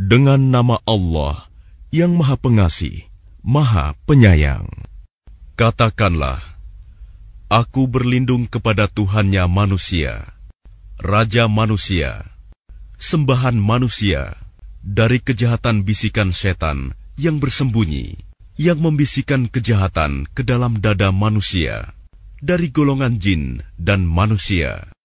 Dengan nama Allah yang Maha Pengasih, Maha Penyayang. Katakanlah, Aku berlindung kepada Tuhannya manusia, Raja manusia, sembahan manusia, dari kejahatan bisikan setan yang bersembunyi, yang membisikkan kejahatan ke dalam dada manusia, dari golongan jin dan manusia.